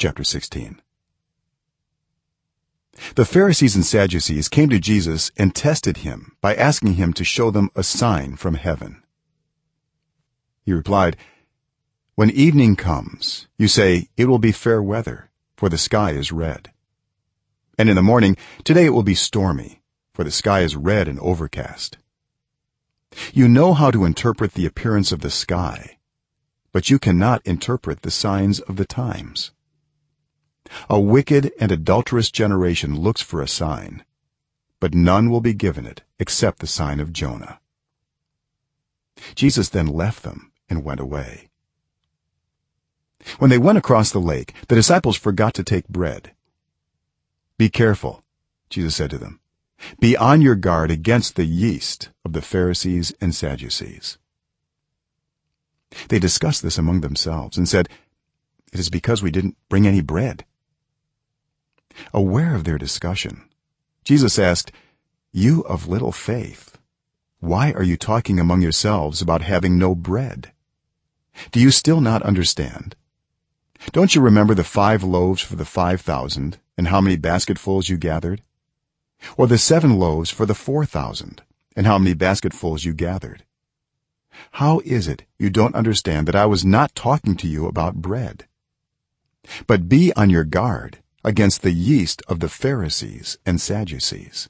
chapter 16 the pharisees and sadducees came to jesus and tested him by asking him to show them a sign from heaven. He replied when evening comes you say it will be fair weather for the sky is red. And in the morning today it will be stormy for the sky is red and overcast. You know how to interpret the appearance of the sky but you cannot interpret the signs of the times a wicked and adulterous generation looks for a sign but none will be given it except the sign of jonah. Jesus then left them and went away. When they went across the lake the disciples forgot to take bread. Be careful jesus said to them. Be on your guard against the yeast of the pharisees and sadducees. They discussed this among themselves and said it is because we didn't bring any bread aware of their discussion. Jesus asked you of little faith why are you talking among yourselves about having no bread? Do you still not understand? Don't you remember the 5 loaves for the 5000 and how many basketfuls you gathered? Or the 7 loaves for the 4000 and how many basketfuls you gathered? How is it you don't understand that i was not talking to you about bread? But be on your guard against the yeast of the pharisees and sadducees.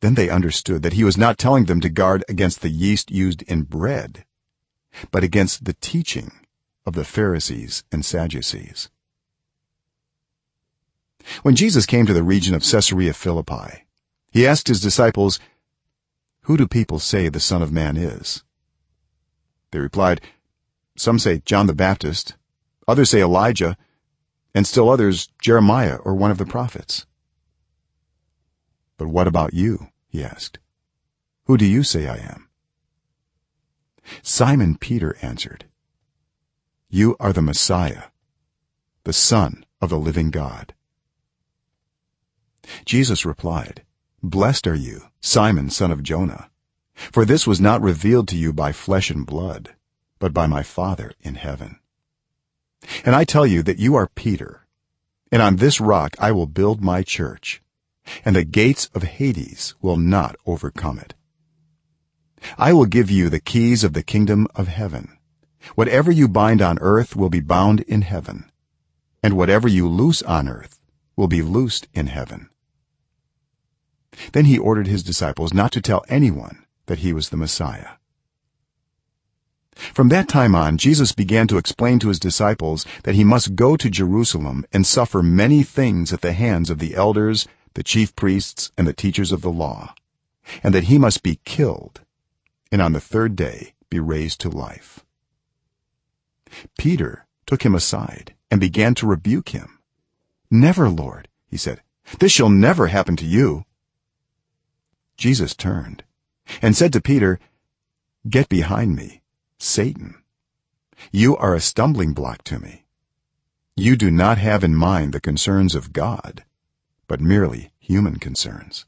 Then they understood that he was not telling them to guard against the yeast used in bread but against the teaching of the pharisees and sadducees. When jesus came to the region of caesarea philippi he asked his disciples who do people say the son of man is? They replied some say john the baptist others say elijah and still others jeremiah or one of the prophets. But what about you? He asked. Who do you say i am? Simon peter answered you are the messiah the son of the living god. Jesus replied blessed are you simon son of jonah for this was not revealed to you by flesh and blood but by my father in heaven and i tell you that you are peter and on this rock i will build my church and the gates of hades will not overcome it. I will give you the keys of the kingdom of heaven. Whatever you bind on earth will be bound in heaven and whatever you loose on earth will be loosed in heaven. Then he ordered his disciples not to tell anyone that he was the messiah from that time on jesus began to explain to his disciples that he must go to jerusalem and suffer many things at the hands of the elders the chief priests and the teachers of the law and that he must be killed and on the third day be raised to life. Peter took him aside and began to rebuke him. Never lord he said this shall never happen to you. Jesus turned and said to peter get behind me satan you are a stumbling block to me. You do not have in mind the concerns of god but merely human concerns.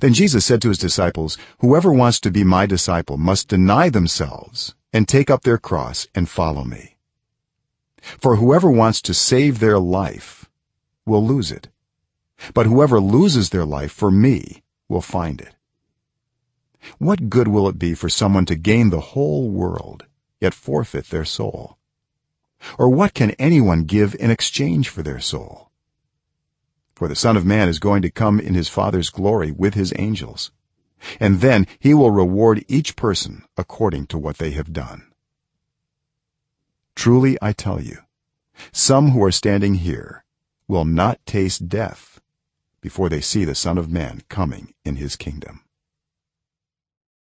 Then jesus said to his disciples whoever wants to be my disciple must deny themselves and take up their cross and follow me. For whoever wants to save their life will lose it but whoever loses their life for me will find it what good will it be for someone to gain the whole world yet forfeit their soul? Or what can anyone give in exchange for their soul? For the son of man is going to come in his father's glory with his angels and then he will reward each person according to what they have done. Truly i tell you some who are standing here will not taste death before they see the son of man coming in his kingdom